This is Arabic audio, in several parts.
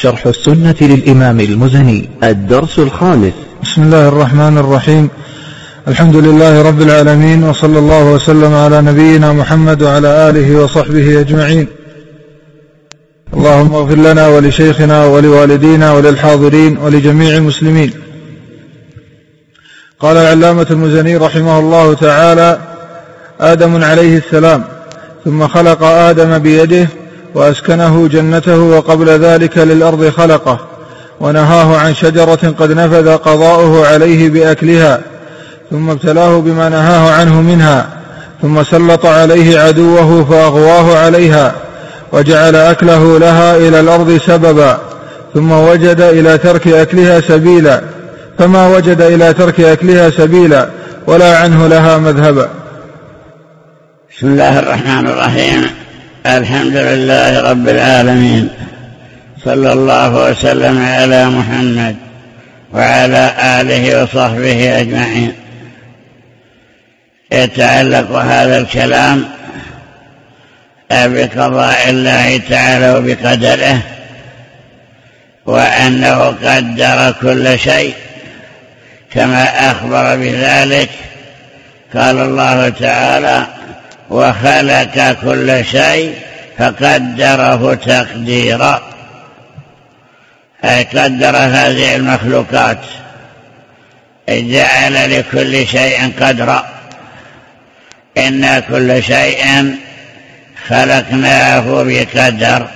شرح السنة للإمام المزني. الدرس الخامس. بسم الله الرحمن الرحيم. الحمد لله رب العالمين وصلى الله وسلم على نبينا محمد وعلى آله وصحبه أجمعين. اللهم اغفر لنا ولشيخنا ولوالدينا وللحاضرين ولجميع المسلمين. قال العلامة المزني رحمه الله تعالى آدم عليه السلام ثم خلق آدم بيده وأسكنه جنته وقبل ذلك للأرض خلقه ونهاه عن شجرة قد نفذ قضاؤه عليه بأكلها ثم ابتلاه بما نهاه عنه منها ثم سلط عليه عدوه فأغواه عليها وجعل أكله لها إلى الأرض سببا ثم وجد إلى ترك أكلها سبيلا فما وجد إلى ترك أكلها سبيلا ولا عنه لها مذهبا. بسم الله الرحمن الرحيم. الحمد لله رب العالمين. صلى الله وسلم على محمد وعلى آله وصحبه أجمعين. يتعلق هذا الكلام بقضاء الله تعالى وبقدره وأنه قدر كل شيء كما أخبر بذلك. قال الله تعالى وخلق كل شيء فقدره تقديرا. أي قدر هذه المخلوقات. جعل لكل شيء قدرا. إن كل شيء خلقناه بقدر.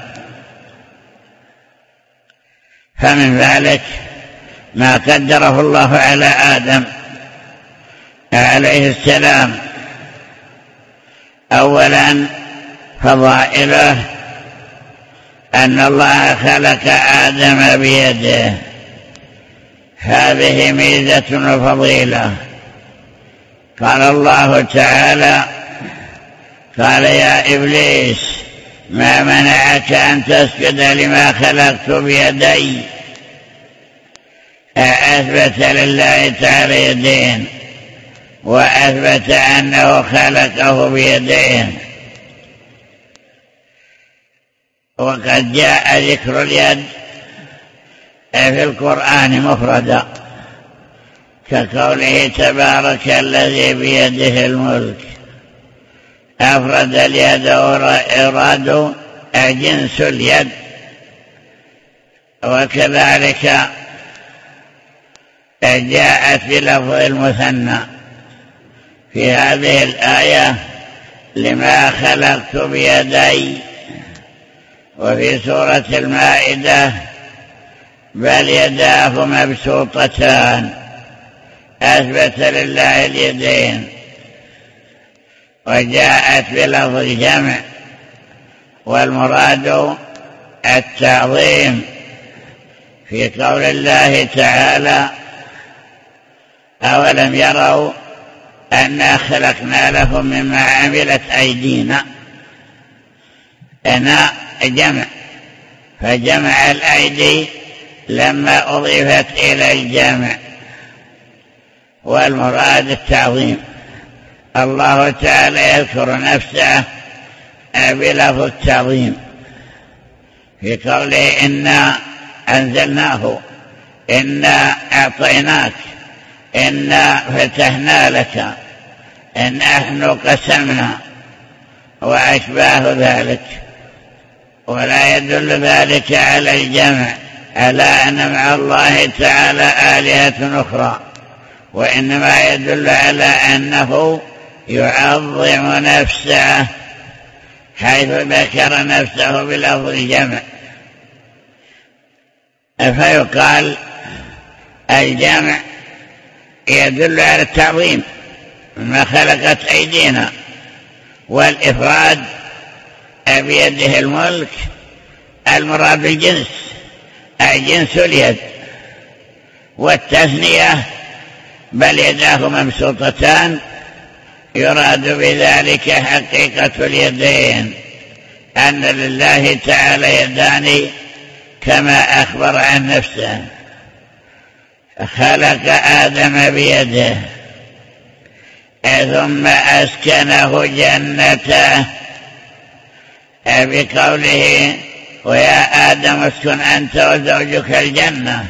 فمن ذلك ما قدره الله على آدم عليه السلام. أولا فضائله أن الله خلق آدم بيده. هذه ميزة وفضيلة. قال الله تعالى قال يا إبليس ما منعك أن تسجد لما خلقت بيدي؟ أثبت لله تعالى يدين وأثبت أنه خلقه بيديه. وقد جاء ذكر اليد. في القرآن مفردا. كقوله تبارك الذي بيده الملك. أفرد اليد إراد جنس اليد. وكذلك جاءت بلفظ المثنى. في هذه الآية لما خلقت بيدي وفي سورة المائدة بل يداه مبسوطتان أثبت لله اليدين وجاءت بلفظ الجمع والمراد التعظيم في قول الله تعالى أولم يروا أنا خلقنا لهم مما عملت أيدينا. أنا جمع. فجمع الأيدي لما أضيفت إلى الجمع. والمراد التعظيم. الله تعالى يذكر نفسه بلفظ التعظيم. في قوله إنا أنزلناه إنا أعطيناك. إنا فتحنا لك إن نحن قسمنا وأشباه ذلك ولا يدل ذلك على الجمع على أن مع الله تعالى آلهة أخرى وإنما يدل على أنه يعظم نفسه حيث ذكر نفسه بلفظ الجمع. فيقال الجمع يدل على التعظيم ما خلقت أيدينا والإفراد بيده الملك المراد بالجنس أي جنس اليد والتثنية بل يداه مبسوطتان يراد بذلك حقيقة اليدين أن لله تعالى يدان كما أخبر عن نفسه. خلق آدم بيده ثم أسكنه جنته. بقوله ويا آدم اسكن أنت وزوجك الجنة.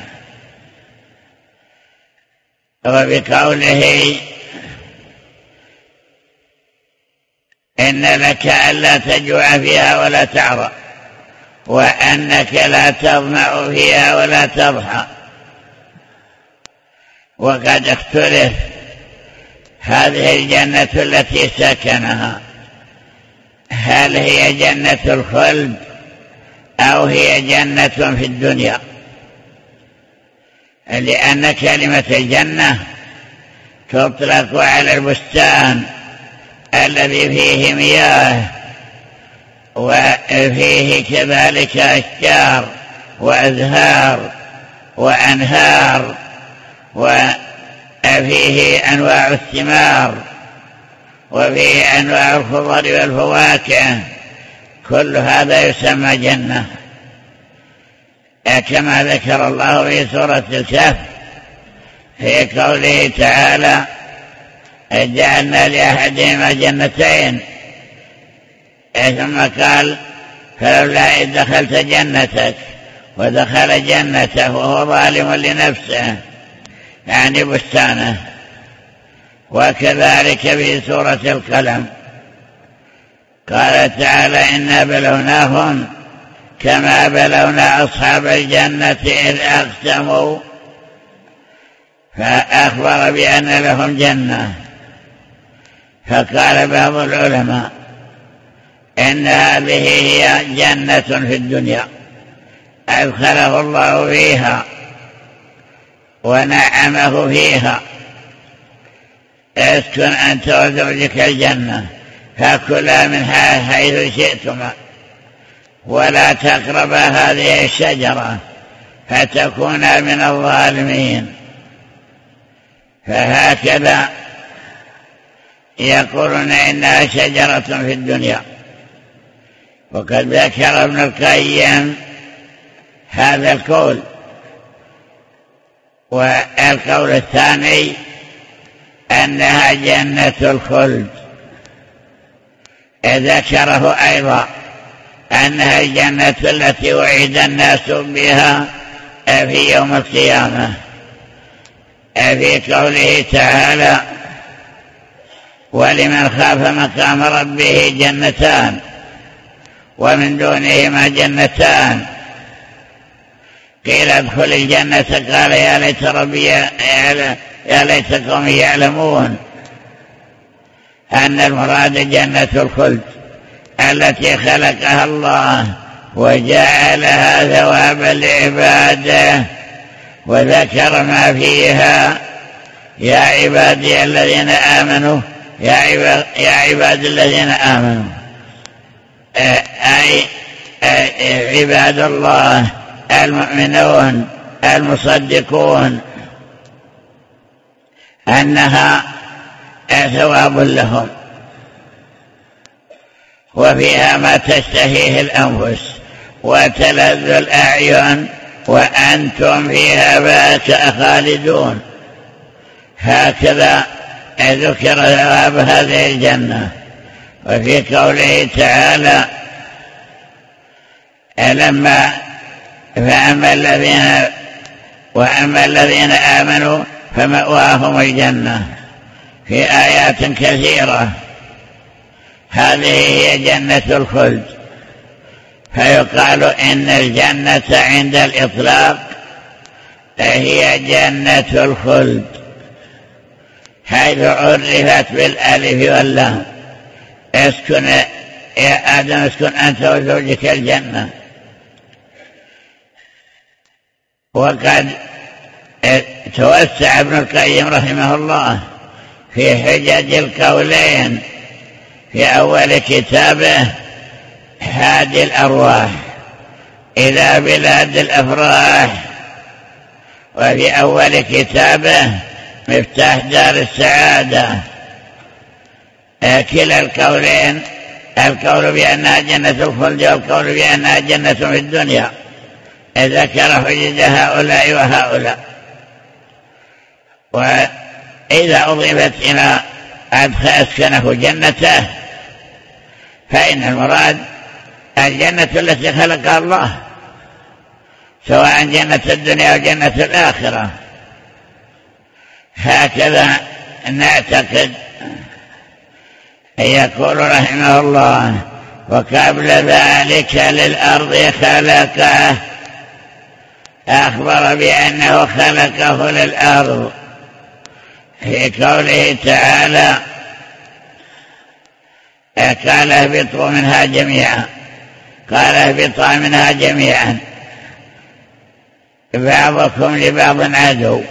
وبقوله إن لك ألا تجوع فيها ولا تعرى وأنك لا تظمأ فيها ولا تضحى. وقد اختلف. هذه الجنة التي سكنها. هل هي جنة الخلد أو هي جنة في الدنيا؟ لأن كلمة الجنة تطلق على البستان الذي فيه مياه وفيه كذلك أشجار وأزهار وأنهار وفيه أنواع الثمار وفيه أنواع الخضر والفواكه كل هذا يسمى جنة. كما ذكر الله في سورة الكهف في قوله تعالى جعلنا لأحدهما جنتين ثم قال فلولا إذ دخلت جنتك ودخل جنته وهو ظالم لنفسه يعني بستانه. وكذلك في سورة القلم. قال تعالى إنا بلوناهم كما بلونا أصحاب الجنة إذ أقسموا. فأخبر بأن لهم جنة. فقال بعض العلماء إن هذه هي جنة في الدنيا. أدخله الله فيها. ونعمه فيها. أسكن أنت وزوجك الجنة فكلا منها حيث شئتما. ولا تقربا هذه الشجرة فتكونا من الظالمين. فهكذا يقولون إنها شجرة في الدنيا. وقد ذكر ابن القيم هذا القول. والقول الثاني أنها جنة الخلد. ذكره أيضا أنها الجنة التي وعد الناس بها في يوم القيامة. في قوله تعالى ولمن خاف مقام ربه جنتان ومن دونهما جنتان. قيل ادخل الجنة قال يا ليت ربي يا ليت قومي يعلمون أن المراد جنة الخلد التي خلقها الله وجعلها ثوابا لعباده وذكر ما فيها. يا عبادي الذين آمنوا يا عباد, يا عباد الذين آمنوا. أي عباد الله المؤمنون المصدقون أنها ثواب لهم. وفيها ما تشتهيه الأنفس وتلذ الأعين وأنتم فيها خالدون. هكذا ذكر ثواب هذه الجنة. وفي قوله تعالى لما فأما الذين وأما الذين آمنوا فمأواهم الجنة في آيات كثيرة. هذه هي جنة الخلد. فيقال إن الجنة عند الإطلاق هي جنة الخلد حيث عرفت بالألف واللام. اسكن يا آدم اسكن أنت وزوجك الجنة. وقد توسع ابن القيم رحمه الله في حجج القولين في أول كتابه هادي الأرواح إلى بلاد الأفراح وفي أول كتابه مفتاح دار السعادة. كلا القولين القول بأنها جنة الخلد والقول بأنها جنة في الدنيا. ذكر حجج هؤلاء وهؤلاء. وإذا أضيفت إلى أسكنه جنته فإن المراد الجنة التي خلقها الله سواء جنة الدنيا أو جنة الآخرة. هكذا نعتقد يقول رحمه الله وقبل ذلك للأرض خلقه أخبر بأنه خلقه للأرض. في قوله تعالى قال أهبطوا منها جميعا. قال اهبطوا منها جميعا. بعضكم لبعض عدو.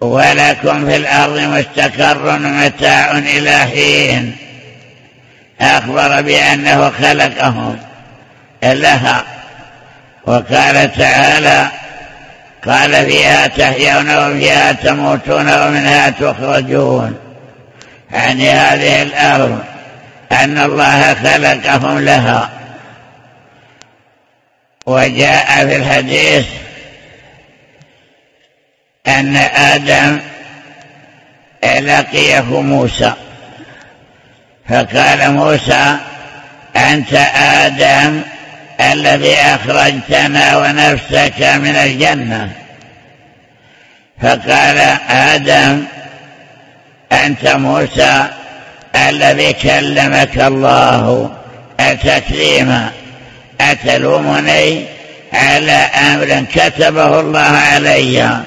ولكم في الأرض مستقر ومتاع إلى حين. أخبر بأنه خلقهم. لها وقال تعالى قال فيها تحيون وفيها تموتون ومنها تخرجون. يعني هذه الأرض أن الله خلقهم لها. وجاء في الحديث أن آدم لقيه موسى. فقال موسى أنت آدم الذي أخرجتنا ونفسك من الجنة. فقال آدم أنت موسى الذي كلمك الله. تكليما أتلومني؟ على أمر كتبه الله علي.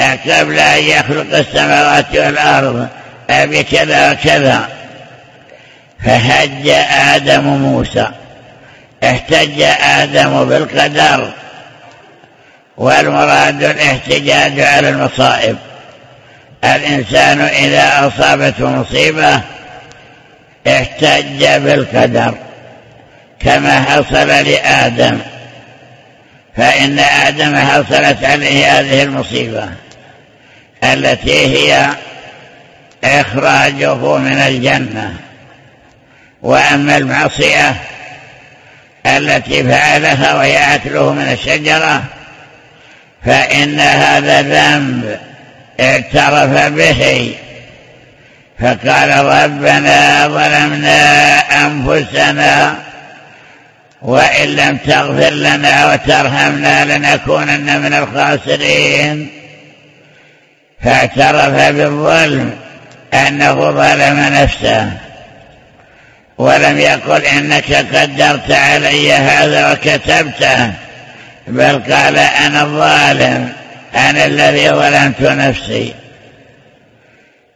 قبل أن يخلق السماوات والأرض. بكذا وكذا. فهج آدم موسى. احتج آدم بالقدر والمراد الاحتجاج على المصائب. الإنسان إذا أصابته مصيبة احتج بالقدر كما حصل لآدم. فإن آدم حصلت عليه هذه المصيبة التي هي إخراجه من الجنة. وأما المعصية التي فعلها وهي أكله من الشجرة فإن هذا ذنب اعترف به. فقال ربنا ظلمنا أنفسنا وإن لم تغفر لنا وترحمنا لنكونن من الخاسرين. فاعترف بالظلم أنه ظلم نفسه. ولم يقل إنك قدرت علي هذا وكتبته بل قال أنا الظالم أنا الذي ظلمت نفسي.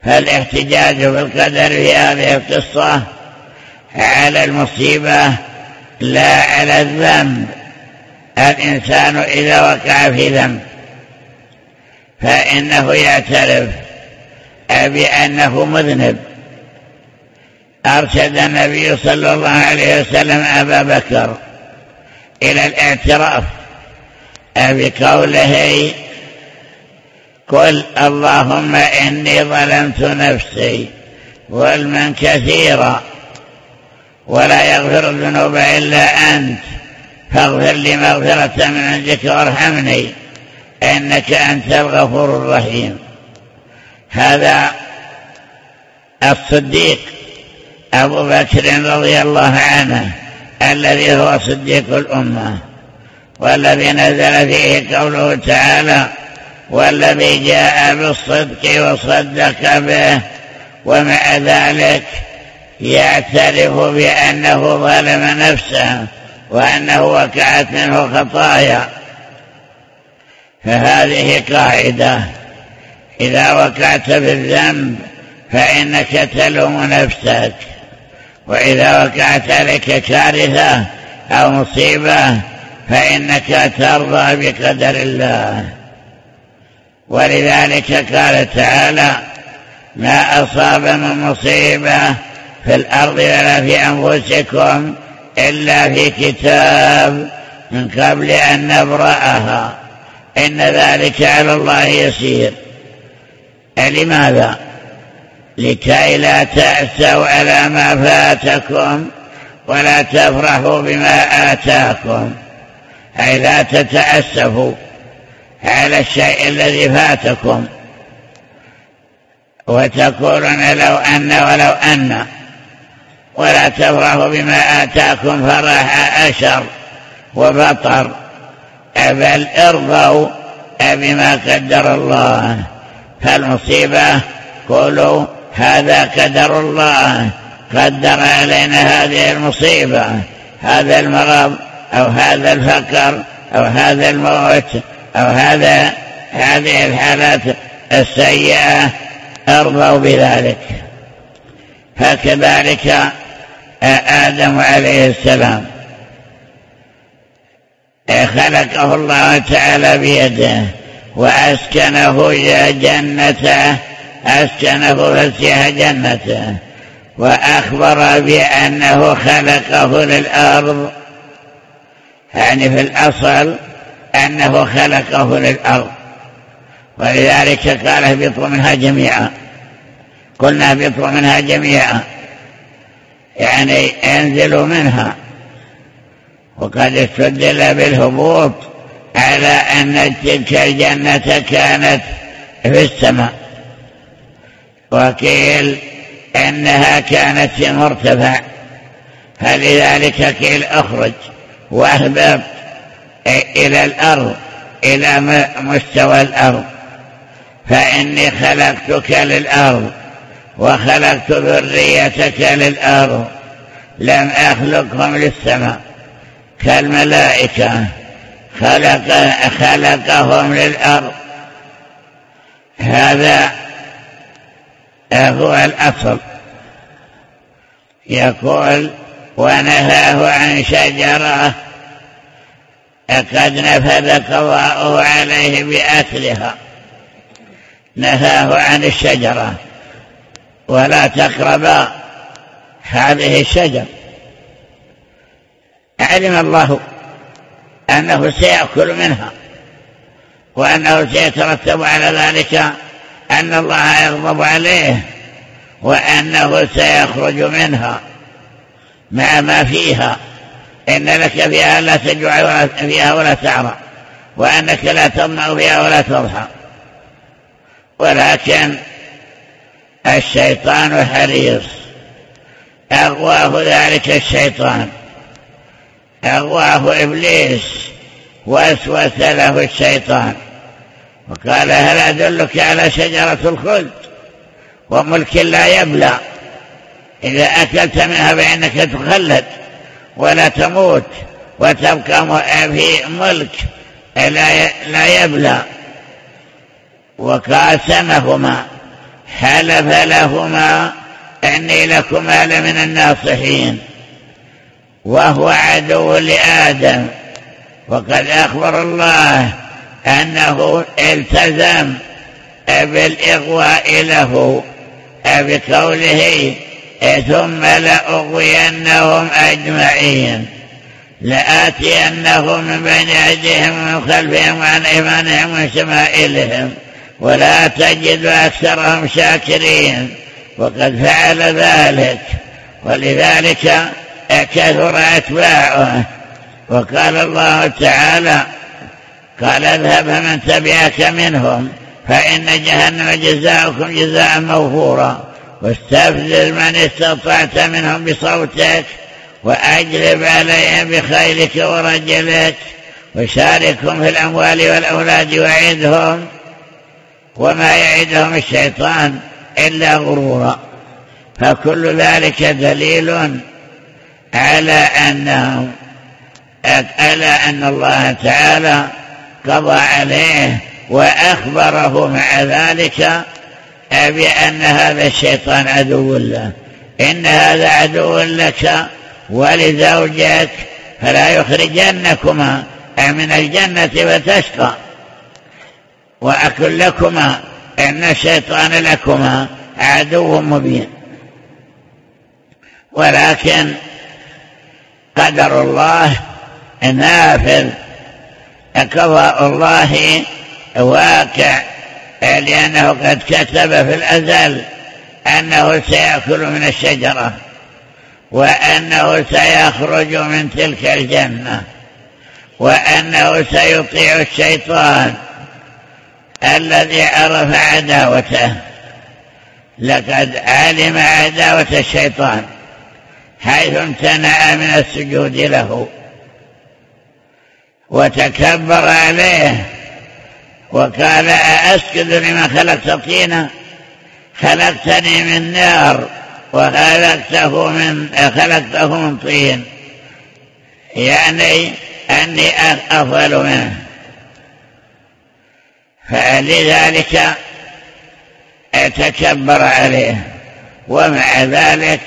فالاحتجاج بالقدر في هذه القصة على المصيبة لا على الذنب. الإنسان إذا وقع في ذنب فإنه يعترف بأنه مذنب. أرشد النبي صلى الله عليه وسلم أبا بكر إلى الاعتراف. بقوله قل اللهم إني ظلمت نفسي ظلما كثيرا ولا يغفر الذنوب إلا أنت فاغفر لي مغفرة من عندك وارحمني إنك أنت الغفور الرحيم. هذا الصديق أبو بكر رضي الله عنه الذي هو صديق الأمة والذي نزل فيه قوله تعالى والذي جاء بالصدق وصدق به ومع ذلك يعترف بأنه ظلم نفسه وأنه وقعت منه خطايا. فهذه قاعدة إذا وقعت بالذنب فإنك تلوم نفسك. وإذا وقعت عليك كارثة أو مصيبة فإنك ترضى بقدر الله. ولذلك قال تعالى ما أصاب من مصيبة في الأرض ولا في أنفسكم إلا في كتاب من قبل أن نبرأها. إن ذلك على الله يسير. لماذا؟ لكي لا تأسوا على ما فاتكم ولا تفرحوا بما آتاكم. أي لا تتأسفوا على الشيء الذي فاتكم. وتقولون لو أن ولو أن. ولا تفرحوا بما آتاكم فرح أشر وبطر بل ارضوا بما قدر الله. فالمصيبة قولوا هذا قدر الله. قدر علينا هذه المصيبة. هذا المرض أو هذا الفقر أو هذا الموت أو هذا هذه الحالات السيئة أرضوا بذلك. فكذلك آدم عليه السلام خلقه الله تعالى بيده وأسكنه جنته أسكنه فسيح جنته وأخبر بأنه خلقه للأرض. يعني في الأصل أنه خلقه للأرض. ولذلك قال اهبطوا منها جميعا. قلنا اهبطوا منها جميعا. يعني انزلوا منها. وقد استدل بالهبوط على أن تلك الجنة كانت في السماء. وقيل إنها كانت في مرتفع فلذلك قيل أخرج وأهبط إلى الأرض إلى مستوى الأرض. فإني خلقتك للأرض وخلقت ذريتك للأرض لم أخلقهم للسماء. كالملائكة خلق خلقهم للأرض. هذا هو الأصل. يقول ونهاه عن شجرة قد نفذ قضاؤه عليه بأكلها. نهاه عن الشجرة. ولا تقرب هذه الشجر. علم الله أنه سيأكل منها وأنه سيترتب على ذلك أن الله يغضب عليه وأنه سيخرج منها. مع ما فيها. إن لك فيها لا تجوع فيها ولا تعرى وأنك لا تضمع فيها ولا تضحى ولكن الشيطان حريص. أغواه ذلك الشيطان. أغواه إبليس. وأسوس له الشيطان. وقال هل أدلك على شجرة الخلد وملك لا يبلى؟ إذا أكلت منها فإنك تخلد ولا تموت وتبقى في ملك لا يبلى. وقاسمهما حلف لهما إني لكما لمن الناصحين. وهو عدو لآدم وقد أخبر الله أنه التزم بالإغواء له بقوله ثم لأغوينهم أجمعين لآتينهم من بين ايديهم ومن خلفهم وعن إيمانهم ومن شمائلهم ولا تجد أكثرهم شاكرين وقد فعل ذلك ولذلك كثر أتباعه. وقال الله تعالى قال اذهب من تبعك منهم فإن جهنم جزاؤكم جزاء موفورا. واستفزل من استطعت منهم بصوتك وأجلب عليهم بخيلك ورجلك. وشاركهم في الأموال والأولاد وعدهم وما يعدهم الشيطان إلا غرورا. فكل ذلك دليل على أنه على أن الله تعالى قضى عليه وأخبره مع ذلك بأن هذا الشيطان عدو له. إن هذا عدو لك ولزوجك فلا يخرجنكما من الجنة فتشقى وأكل لكما إن الشيطان لكما عدو مبين. ولكن قدر الله نافذ قضاء الله واقع لأنه قد كتب في الأزل أنه سيأكل من الشجرة وأنه سيخرج من تلك الجنة وأنه سيطيع الشيطان الذي عرف عداوته. لقد علم عداوة الشيطان حيث امتنع من السجود له. وتكبر عليه وقال أسجد لما خلقت طينا؟ خلقتني من نار وخلقته من خلقته من طين. يعني أني أفضل منه. فلذلك تكبر عليه. ومع ذلك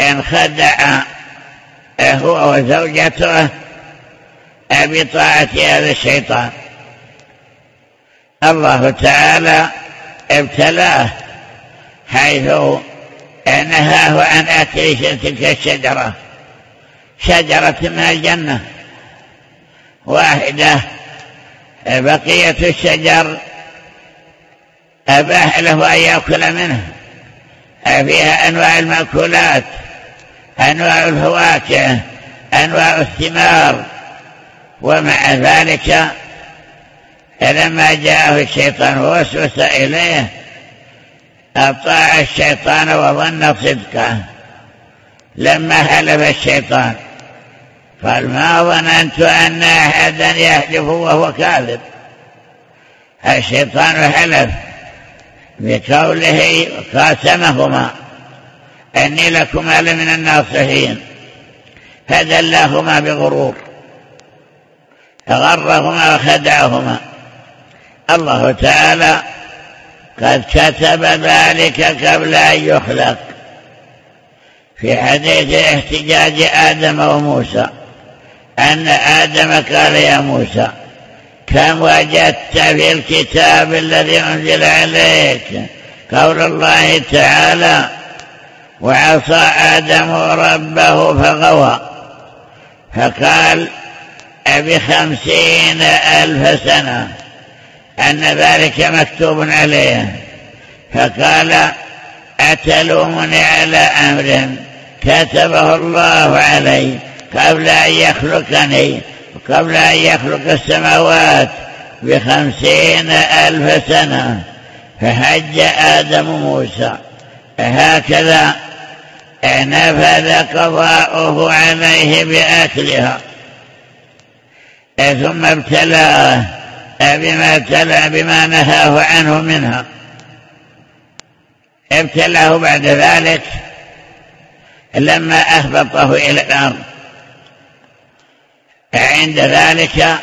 انخدع هو وزوجته بطاعة هذا الشيطان. الله تعالى ابتلاه حيث نهاه عن أكل تلك الشجرة شجرة من الجنة واحدة بقية الشجر أباح له أن يأكل منه. فيها أنواع المأكولات أنواع الفواكه أنواع الثمار. ومع ذلك لما جاءه الشيطان ووسوس إليه أطاع الشيطان وظن صدقه. لما حلف الشيطان قال ما ظننت أن أحدا يحلف وهو كاذب. الشيطان حلف بقوله قاسمهما أني لكما لمن الناصحين فدلاهما بغرور. غرهما وخدعهما. الله تعالى قد كتب ذلك قبل أن يخلق. في حديث احتجاج آدم وموسى أن آدم قال يا موسى كم وجدت في الكتاب الذي أنزل عليك قول الله تعالى وعصى آدم ربه فغوى فقال بخمسين ألف سنة أن ذلك مكتوب عليه. فقال أتلومني على أمر كتبه الله علي قبل أن يخلقني قبل أن يخلق السماوات بخمسين ألف سنة. فحج آدم موسى. هكذا نفذ قضاؤه عليه بأكلها. ثم ابتلاه بما ابتلى بما نهاه عنه منها. ابتلاه بعد ذلك لما أهبطه إلى الأرض. عند ذلك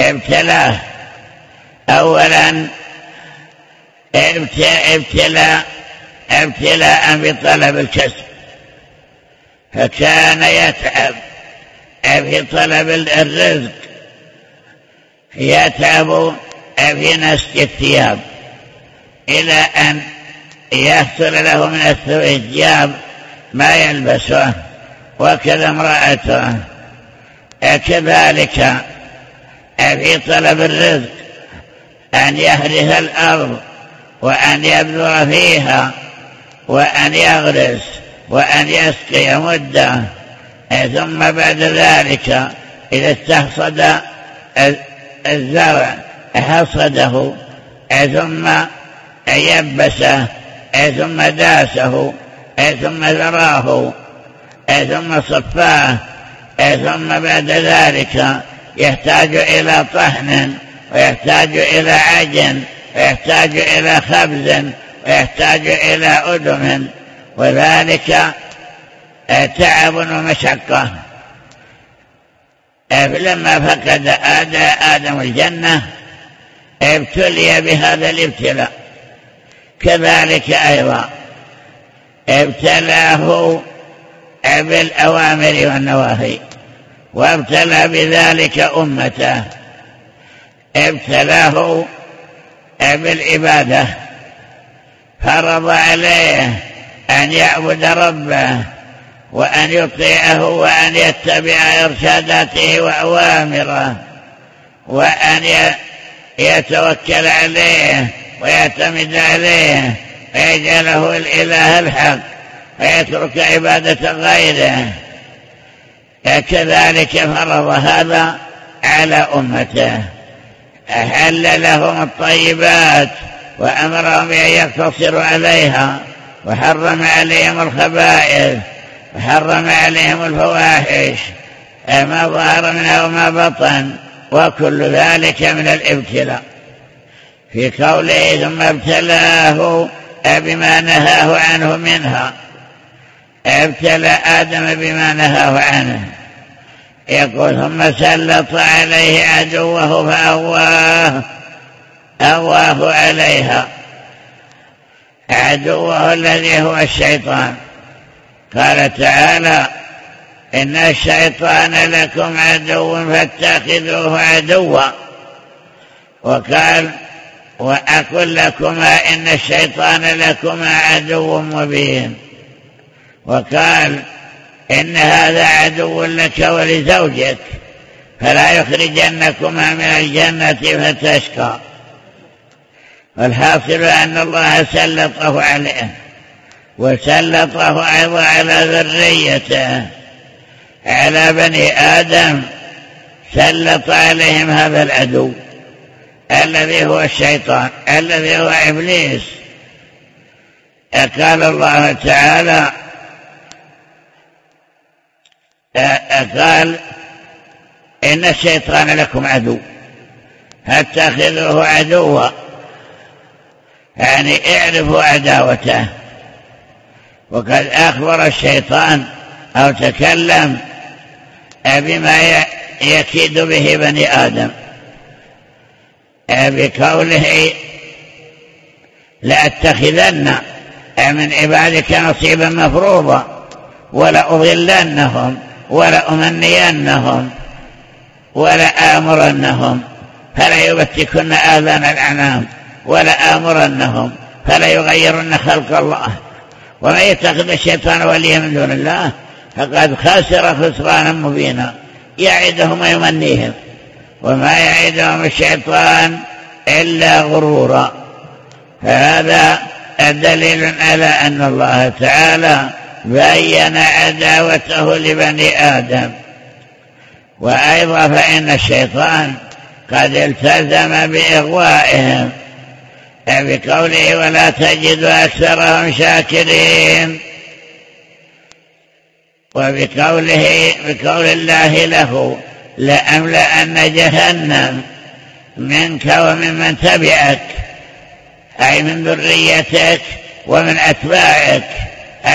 ابتلاه. أولا ابتلاء ابتلاء بطلب الكسب. فكان يتعب. في طلب الرزق يتعب في نسج الثياب إلى أن يحصل له من الثياب ما يلبسه وكذا امرأته. كذلك في طلب الرزق أن يهرث الأرض وأن يبذر فيها وأن يغرس وأن يسقي مدة. ثم بعد ذلك إذا استحصد الزرع حصده ثم يبسه ثم داسه ثم ذراه ثم صفاه ثم بعد ذلك يحتاج إلى طحن ويحتاج إلى عجن ويحتاج إلى خبز ويحتاج إلى أدم وذلك تعب ومشقة لما فقد آدم الجنة ابتلي بهذا الابتلاء. كذلك أيضا ابتلاه بالأوامر والنواهي وابتلى بذلك أمته. ابتلاه بالعبادة فرض عليه أن يعبد ربه. وأن يطيعه وأن يتبع إرشاداته وأوامره وأن يتوكل عليه ويعتمد عليه ويجعله الإله الحق ويترك عبادة غيره. كذلك فرض هذا على أمته. أحل لهم الطيبات وأمرهم بأن يقتصروا عليها وحرم عليهم الخبائث. وحرم عليهم الفواحش ما ظهر منها وما بطن وكل ذلك من الابتلاء. في قوله ثم ابتلاه بما نهاه عنه منها. ابتلى آدم بما نهاه عنه. يقول ثم سلط عليه عدوه فأواه أواه عليها. عدوه الذي هو الشيطان. قال تعالى إن الشيطان لكم عدو فاتخذوه عدوا. وقال وأقول لكما إن الشيطان لكما عدو مبين. وقال إن هذا عدو لك ولزوجك فلا يخرجنكما من الجنة فتشقى. والحاصل أن الله سلطه عليه. وسلطه أيضا على ذريته على بني آدم سلط عليهم هذا العدو الذي هو الشيطان الذي هو إبليس. قال الله تعالى قال إن الشيطان لكم عدو فاتخذوه عدوا يعني اعرفوا عداوته. وقد أخبر الشيطان أو تكلم بما يكيد به بني آدم. بقوله لأتخذن من عبادك نصيبا مفروضا ولأضلنهم ولأمنينهم ولآمرنهم فلا يبتكن آذان الأنام ولآمرنهم فلا يغيرن خلق الله. ومن يتخذ الشيطان وليا من دون الله فقد خسر خسرانا مبينا. يعدهم ويمنيهم. وما يعدهم الشيطان إلا غرورا. فهذا دليل على أن الله تعالى بين عداوته لبني آدم. وأيضا فإن الشيطان قد التزم بإغوائهم. بقوله ولا تجد أكثرهم شاكرين. وبقوله بقول الله له لأملأن جهنم منك وممن تبعك أي من ذريتك ومن أتباعك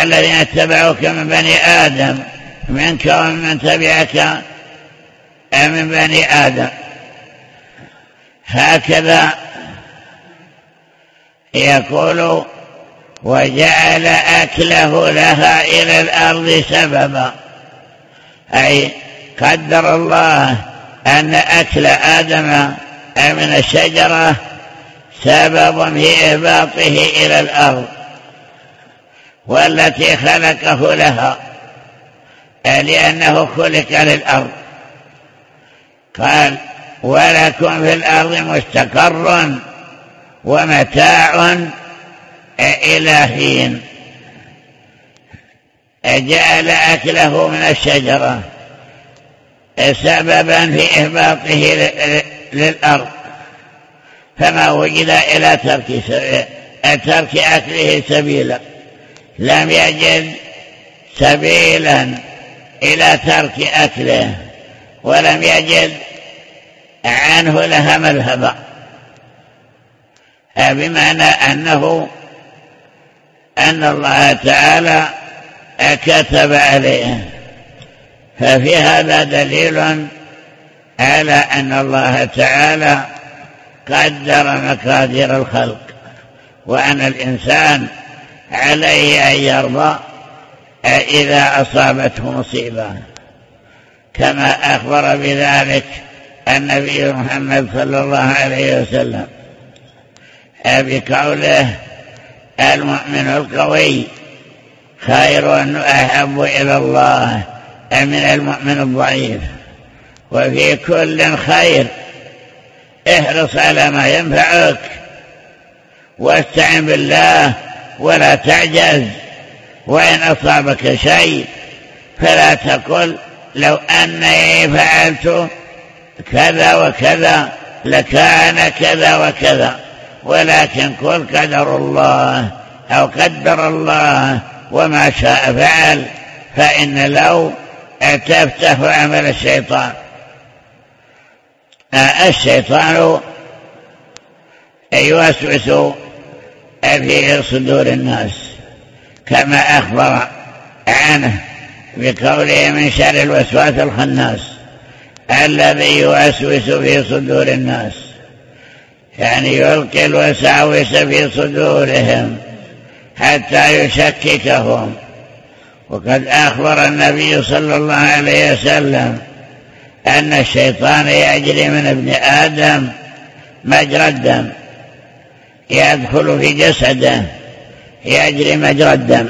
الذين اتبعوك من بني آدم منك ومن تبعك من بني آدم. هكذا يقول وجعل أكله لها إلى الأرض سببا. أي قدر الله أن أكل آدم من الشجرة سبب في إهباطه إلى الأرض والتي خلقه لها لأنه خلق للأرض. قال ولكم في الأرض مستقر ومتاع إلى حين جعل أكله من الشجرة سببا في إهباطه للأرض. فما وجد إلى ترك, ترك أكله سبيلا. لم يجد سبيلا إلى ترك أكله ولم يجد عنه لها مذهبا بمعنى أنه أن الله تعالى كتب عليه. ففي هذا دليل على أن الله تعالى قدر مقادير الخلق وأن الإنسان عليه أن يرضى إذا أصابته مصيبة. كما أخبر بذلك النبي محمد صلى الله عليه وسلم. بقوله المؤمن القوي خير وأحب إلى الله من المؤمن الضعيف. وفي كل خير احرص على ما ينفعك واستعن بالله ولا تعجز وإن أصابك شيء فلا تقل لو أني فعلت كذا وكذا لكان كذا وكذا. ولكن قل قدر الله أو قدر الله وما شاء فعل فإن لو تفتح عمل الشيطان. الشيطان يوسوس في صدور الناس كما أخبر عنه بقوله من شر الوسواس الخناس الذي يوسوس في صدور الناس. يعني يلقي الوساوس في صدورهم حتى يشككهم. وقد أخبر النبي صلى الله عليه وسلم أن الشيطان يجري من ابن آدم مجرى الدم يدخل في جسده يجري مجرى الدم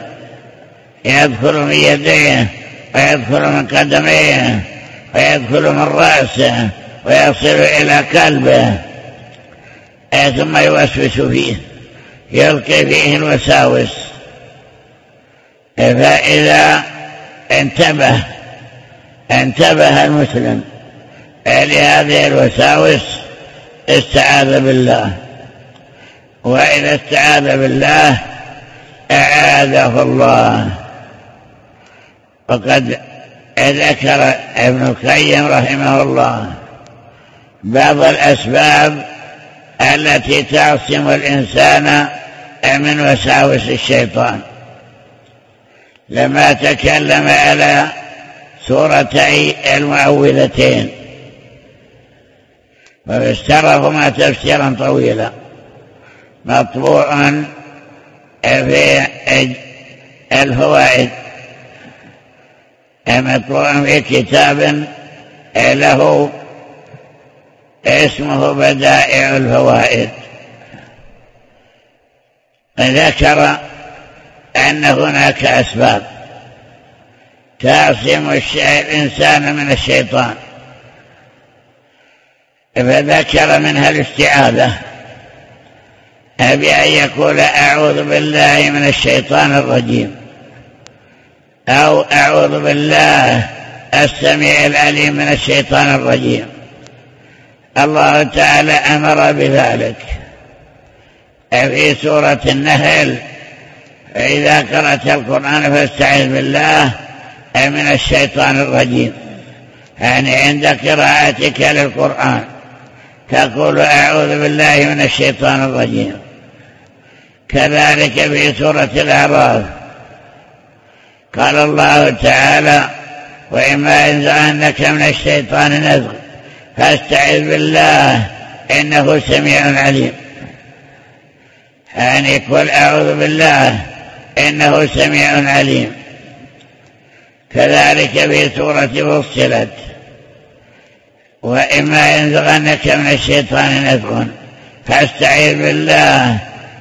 يدخل من يديه ويدخل من قدميه ويدخل من رأسه ويصل إلى قلبه. ثم يوسوس فيه يلقي فيه الوساوس. فإذا انتبه انتبه المسلم لهذه الوساوس استعاذ بالله. وإذا استعاذ بالله أعاذه الله. وقد ذكر ابن القيم رحمه الله بعض الأسباب التي تعصم الإنسان من وساوس الشيطان. لما تكلم على سورتي المعوذتين وفسرهما تفسيرا طويلا. مطبوع في الفوائد. مطبوع في كتاب له اسمه بدائع الفوائد. ذكر أن هناك أسباب. تعصم الإنسان من الشيطان. فذكر منها الاستعاذة. بأن يقول أعوذ بالله من الشيطان الرجيم. أو أعوذ بالله السميع العليم من الشيطان الرجيم. الله تعالى أمر بذلك. في سورة النهل فإذا قرأت القرآن فاستعذ بالله من الشيطان الرجيم. يعني عند قراءتك للقرآن تقول أعوذ بالله من الشيطان الرجيم. كذلك في سورة الأعراف. قال الله تعالى وإما ينزعنك من الشيطان نزغ فاستعذ بالله إنه سميع عليم. يعني قل أعوذ بالله إنه سميع عليم. كذلك في سورة فصلت وإما ينزغنك من الشيطان نزغ فاستعذ بالله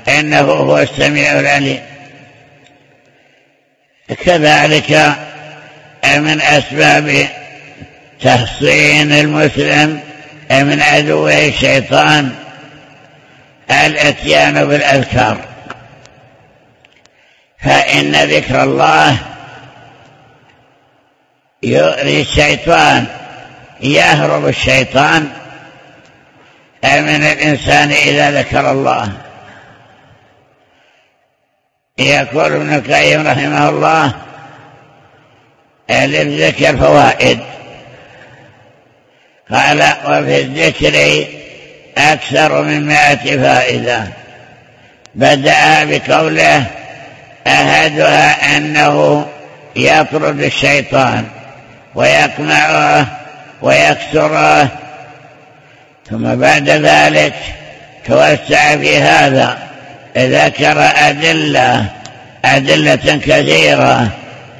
إنه هو السميع العليم. كذلك من أسباب تحصين المسلم من عدوه الشيطان الاتيان بالأذكار. فإن ذكر الله يؤذي الشيطان يهرب الشيطان من الإنسان إذا ذكر الله. يقول ابن القيم رحمه الله للذكر فوائد. قال وفي الذكر أكثر من مائة فائدة. بدأ بقوله أحدها أنه يطرد الشيطان ويقمعه ويكسره. ثم بعد ذلك توسع في هذا ذكر أدلة أدلة كثيرة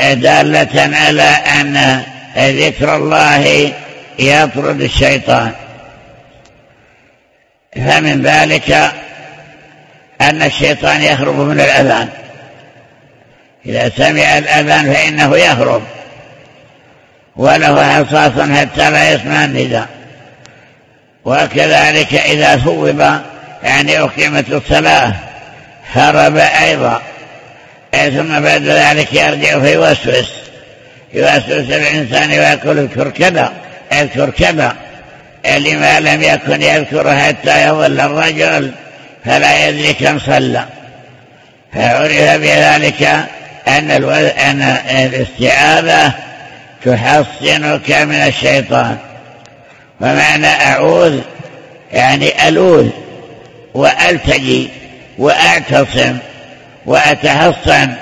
دالة على أن ذكر الله يطرد الشيطان. فمن ذلك أن الشيطان يهرب من الأذان. إذا سمع الأذان فإنه يهرب وله حصاص حتى لا يسمع النداء. وكذلك إذا ثوب يعني أقيمت الصلاة هرب أيضا. ثم بعد ذلك يرجع فيوسوس يوسوس الإنسان ويقول اذكر اذكر كذا لما لم يكن يذكر حتى يظل الرجل فلا يدري كم صلى. فعرف بذلك أن, أن الاستعاذة تحصنك من الشيطان. ومعنى أعوذ يعني ألوذ وألتجي وأعتصم وأتحصن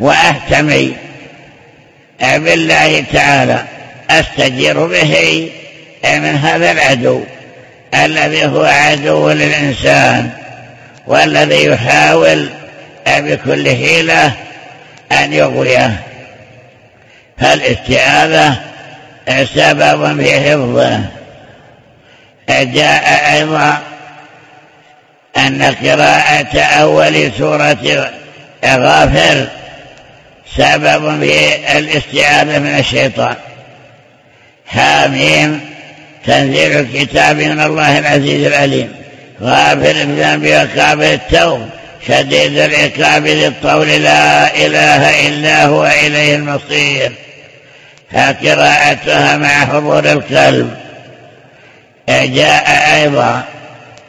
وأحتمي بالله تعالى. أستجير به من هذا العدو الذي هو عدو للإنسان والذي يحاول بكل حيلة أن يغويه. فالاستعاذة سبب في حفظه. جاء أيضا أن قراءة أول سورة غافر سبب في الاستعاذة من الشيطان. حاميم تنزيل الكتاب من الله العزيز العليم. غافر الذنب وكافر التوب شديد العقاب ذي الطول لا إله إلا هو إليه المصير. فقراءتها مع حضور القلب. جاء أيضا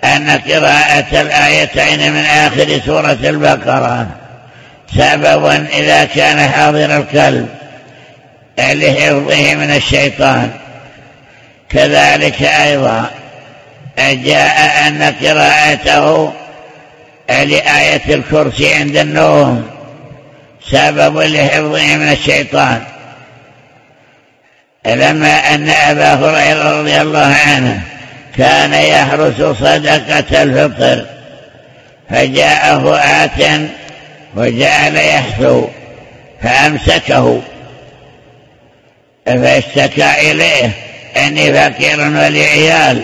أن قراءة الآيتين من آخر سورة البقرة سبب إذا كان حاضر القلب. لحفظه من الشيطان. كذلك أيضا جاء أن قراءته لآية الكرسي عند النوم سبب لحفظه من الشيطان. لما أن أبا هريرة رضي الله عنه كان يحرس صدقة الفطر فجاءه آت وجعل يحثو فأمسكه. فاشتكى إليه أني فقير ولي عيال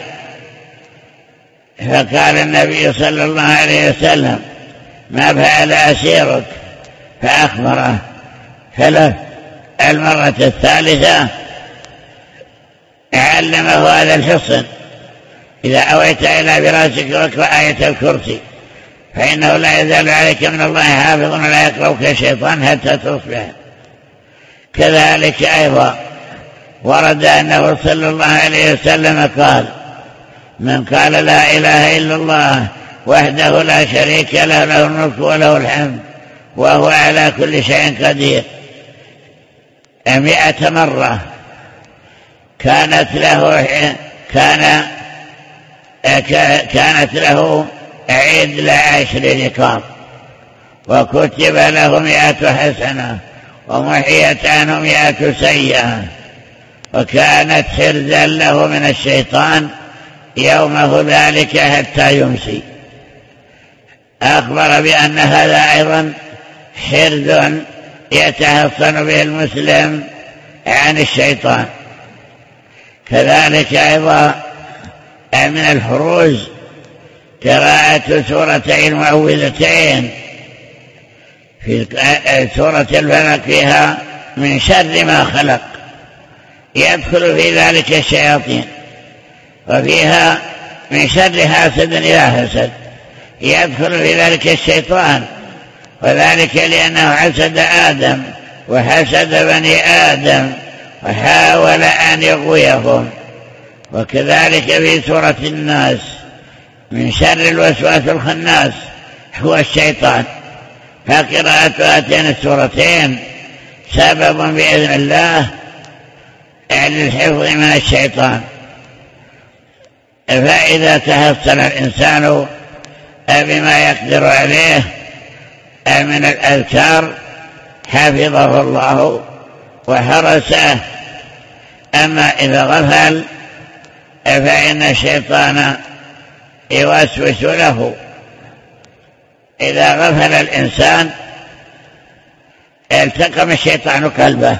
فقال النبي صلى الله عليه وسلم ما فعل أسيرك؟ فأخبره فله المرة الثالثة علمه هذا الحصن. إذا أويت إلى برأسك واقرأ آية الكرسي فإنه لا يزال عليك من الله حافظ ولا يقرأك الشيطان حتى تصبح كذلك أيضا ورد أنه صلى الله عليه وسلم قال من قال لا إله إلا الله وحده لا شريك له له الملك وله الحمد وهو على كل شيء قدير. مئة مرة كانت له كان كانت له عيد لعشر ركاب وكتب له مئة حسنة ومحيت عنه مئة سيئة. وكانت حرزا له من الشيطان يومه ذلك حتى يمسي. أخبر بأن هذا أيضا حرز يتحصن به المسلم عن الشيطان. كذلك أيضا من الفروج قراءة سورتي المعوذتين في سورة الفلك فيها من شر ما خلق. يدخل في ذلك الشياطين. وفيها من شر حاسد إذا حسد. يدخل في ذلك الشيطان. وذلك لأنه حسد آدم وحسد بني آدم وحاول أن يغويهم. وكذلك في سورة الناس من شر الوسواس الخناس هو الشيطان. فقراءة هاتين السورتين سبب بإذن الله للحفظ من الشيطان. فإذا تحصن الإنسان بما يقدر عليه من الأذكار حفظه الله وحرسه. أما إذا غفل فإن الشيطان يوسوس له. إذا غفل الإنسان التقم الشيطان كلبه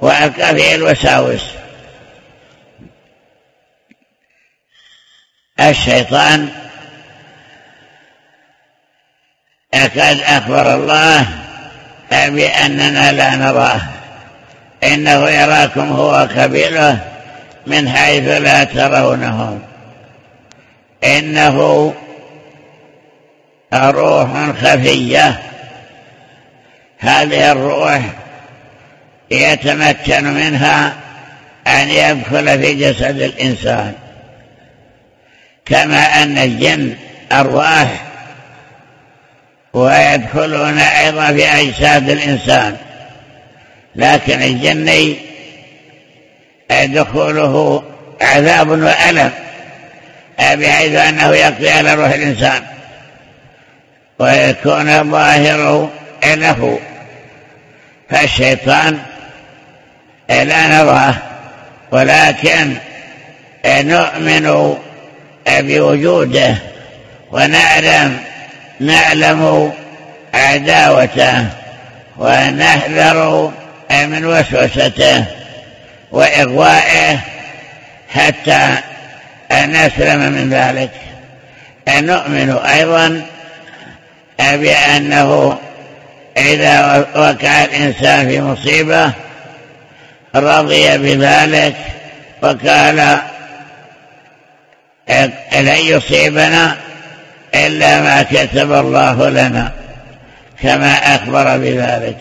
وألقى فيه الوساوس. الشيطان أكاد أخبر الله بأننا لا نراه. إنه يراكم هو كبيره من حيث لا ترونهم إنه روح خفية. هذه الروح يتمكن منها أن يدخل في جسد الإنسان. كما أن الجن أرواح ويدخلون أيضا في أجساد الإنسان. لكن الجني دخوله عذاب وألم بحيث أنه يقضي على روح الإنسان ويكون ظاهره له. فالشيطان لا نراه ولكن نؤمن بوجوده ونعلم نعلم عداوته ونحذر من وسوسته وإغوائه حتى نسلم من ذلك. نؤمن أيضا بأنه إذا وقع الإنسان في مصيبة رضي بذلك وقال لن يصيبنا إلا ما كتب الله لنا كما أخبر بذلك.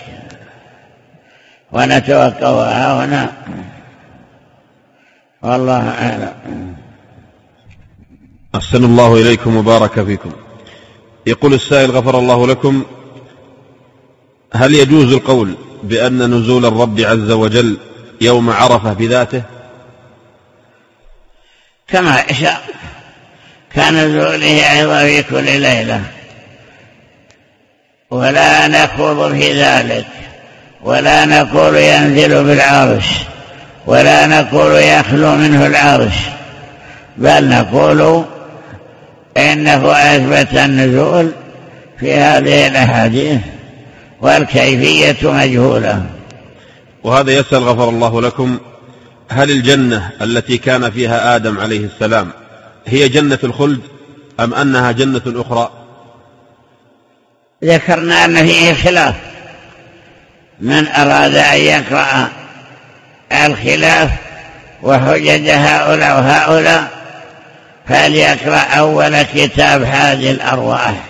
ونتوقف هنا. والله أعلم. أحسن الله إليكم وبارك فيكم. يقول السائل غفر الله لكم. هل يجوز القول بأن نزول الرب عز وجل يوم عرفة بذاته. كما يشاء كنزوله أيضا في كل ليلة. ولا نخوض في ذلك. ولا نقول ينزل بالعرش ولا نقول يخلو منه العرش. بل نقول إنه أثبت النزول في هذه الأحاديث والكيفية مجهولة. وهذا يسأل غفر الله لكم هل الجنة التي كان فيها آدم عليه السلام هي جنة الخلد أم أنها جنة أخرى؟ ذكرنا أن فيه خلاف. من أراد أن يقرأ الخلاف وحجج هؤلاء وهؤلاء فليقرأ أول كتاب هذه الأرواح.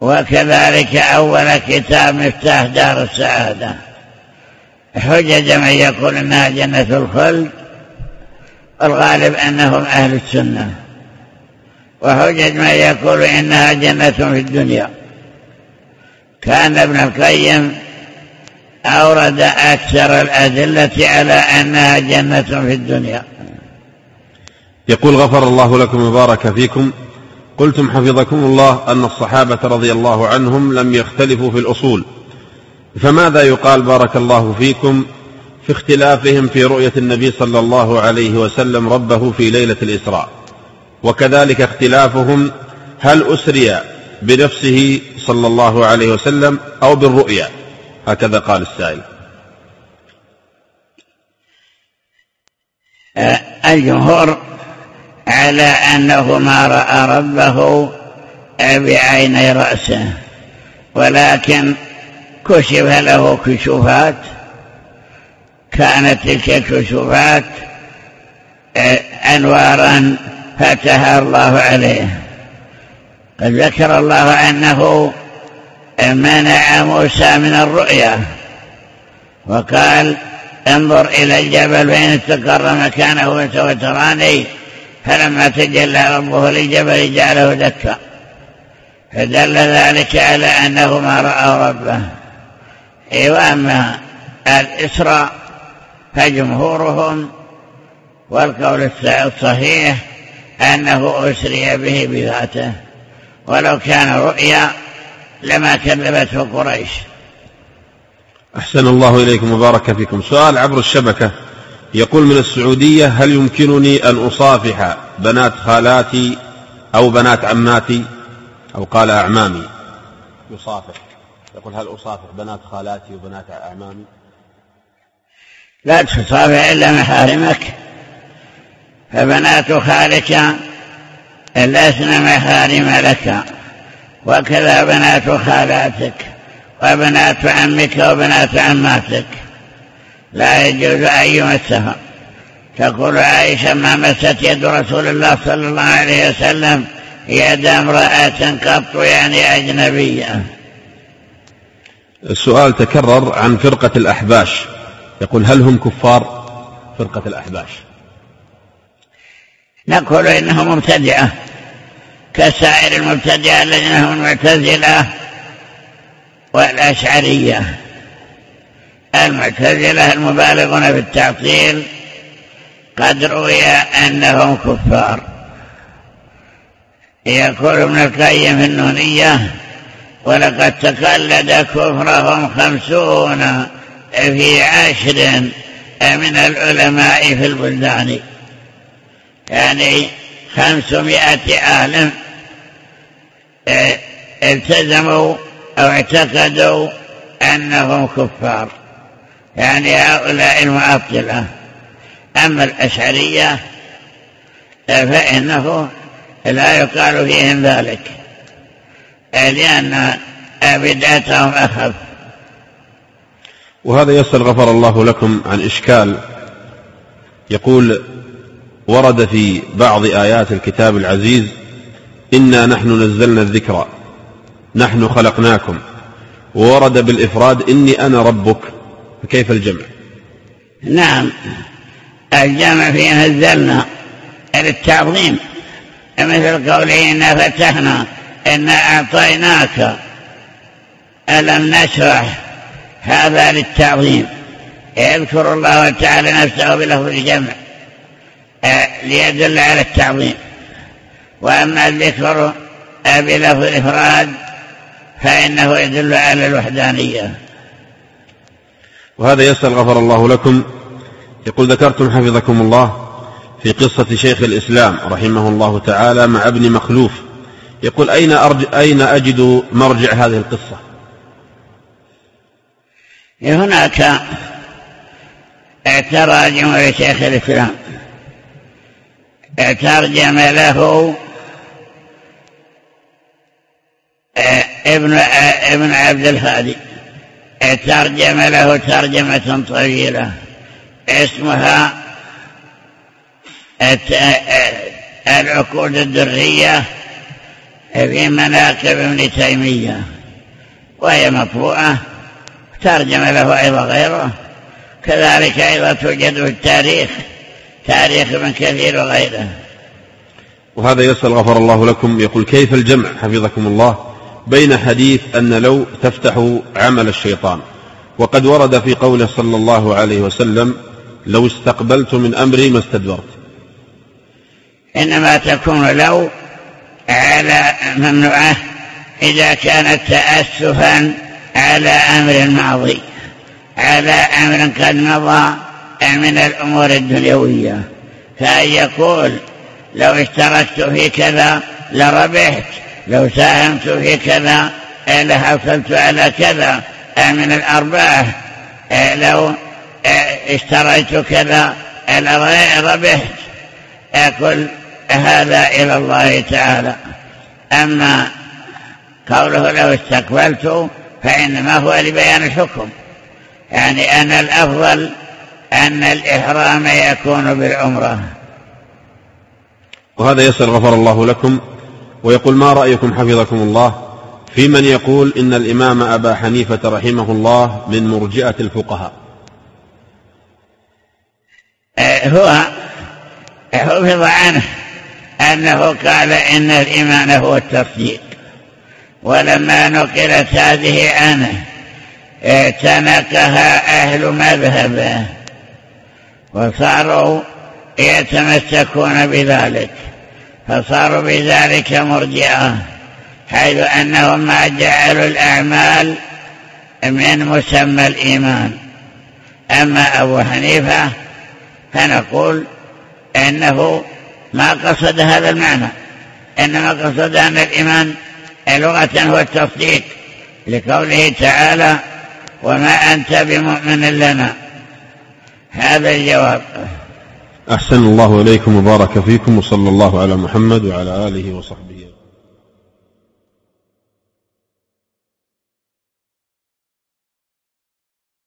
وكذلك أول كتاب مفتاح دار السعادة. حجج من يقول انها جنة الخلد الغالب أنهم أهل السنة. وحجج من يقول إنها جنة في الدنيا. كان ابن القيم أورد أكثر الأدلة على أنها جنة في الدنيا. يقول غفر الله لكم وبارك فيكم. قلتم حفظكم الله أن الصحابة رضي الله عنهم لم يختلفوا في الأصول. فماذا يقال بارك الله فيكم في اختلافهم في رؤية النبي صلى الله عليه وسلم ربه في ليلة الإسراء؟ وكذلك اختلافهم هل أسري بنفسه صلى الله عليه وسلم أو بالرؤيا؟ هكذا قال السائل. أه، الجمهور على أنه ما رأى ربه بعيني رأسه ولكن كشف له كشوفات كانت تلك الكشوفات آه، أنوارا فتح الله عليه. قد ذكر الله أنه منع موسى من الرؤيا وقال انظر إلى الجبل فإن استقر مكانه فسوف تراني فلما تجلى ربه للجبل جعله دكا. فدل ذلك على أنه ما رأى ربه. وأما الإسراء فجمهورهم والقول الصحيح أنه أسري به بذاته ولو كان رؤيا لما كذبته قريش. أحسن الله إليكم وبارك فيكم. سؤال عبر الشبكة. يقول من السعودية هل يمكنني أن أصافح بنات خالاتي أو بنات عماتي؟ أو قال أعمامي. يصافح. يقول هل أصافح بنات خالاتي وبنات أعمامي؟ لا تصافح إلا محارمك. فبنات خالك لسن محارم لك. وكذا بنات خالاتك وبنات عمك وبنات عماتك. لا يجوز أن يمسها. تقول عائشة ما مست يد رسول الله صلى الله عليه وسلم يد امرأة قط يعني أجنبية. السؤال تكرر عن فرقة الأحباش. يقول هل هم كفار؟ فرقة الأحباش. نقول إنهم مبتدعة كسائر المبتدئة الذين هم المعتزلة والأشعرية. المعتزلة المبالغون في التعطيل قد روي أنهم كفار. يقول ابن القيم في النونية ولقد تقلد كفرهم خمسون في عشر من العلماء في البلدان. يعني خمسمائة عالم آه، التزموا أو اعتقدوا أنهم كفار. يعني هؤلاء المعطلة. أما الأشعرية فإنه لا يقال فيهم ذلك. لأن بدعتهم أخف. وهذا يسأل غفر الله لكم عن إشكال. يقول ورد في بعض آيات الكتاب العزيز إنا نحن نزلنا الذكر نحن خلقناكم. وورد بالإفراد إني أنا ربك. فكيف الجمع؟ نعم. الجمع في نزلنا للتعظيم مثل قوله إنا فتحنا. إنا أعطيناك. ألم نشرح هذا للتعظيم؟ يذكر الله تعالى نفسه بلفظ الجمع. آه، ليدل على التعظيم. وأما الذكر بلفظ الإفراد فإنه يدل على الوحدانية. وهذا يسأل غفر الله لكم. يقول ذكرتم حفظكم الله في قصة شيخ الإسلام رحمه الله تعالى مع ابن مخلوف. يقول أين, أرج... أين أجد مرجع هذه القصة؟ هناك تراجم لشيخ الإسلام. ترجم له ابن ابن عبد الهادي. ترجم له ترجمة طويلة اسمها العقود الدرية. في مناقب ابن تيمية وهي مطبوعة ترجم له أيضا غيره. كذلك أيضا توجد في التاريخ تاريخ ابن كثير وغيره. وهذا يسأل غفر الله لكم يقول كيف الجمع؟ حفظكم الله. بين حديث أن لو تفتح عمل الشيطان. وقد ورد في قوله صلى الله عليه وسلم لو استقبلت من أمري ما استدبرت. إنما تكون لو على ممنوعة إذا كانت تأسفا على أمر ماضي على أمر قد مضى من الأمور الدنيوية. فأن يقول لو اشتركت في كذا لربحت لو ساهمت في كذا لحصلت على كذا من الأرباح لو اشتريت كذا ربحت أقول هذا إلى الله تعالى. أما قوله لو استقبلت فإنما هو لبيان الحكم. يعني أن الأفضل أن الإحرام يكون بالعمرة. وهذا يسأل غفر الله لكم ويقول ما رأيكم حفظكم الله في من يقول إن الإمام أبا حنيفة رحمه الله من مرجئة الفقهاء. آه، هو حفظ عنه. أنه قال إن الإيمان هو التصديق. ولما نقلت هذه عنه اعتنقها أهل مذهبه وصاروا يتمسكون بذلك. فصاروا بذلك مرجئة حيث أنهم ما جعلوا الأعمال من مسمى الإيمان. أما أبو حنيفة فنقول إنه ما قصد هذا المعنى. إنما قصد أن الإيمان لغة هو التصديق لقوله تعالى وما أنت بمؤمن لنا. هذا الجواب. أحسن الله إليكم وبارك فيكم وصلى الله على محمد وعلى آله وصحبه.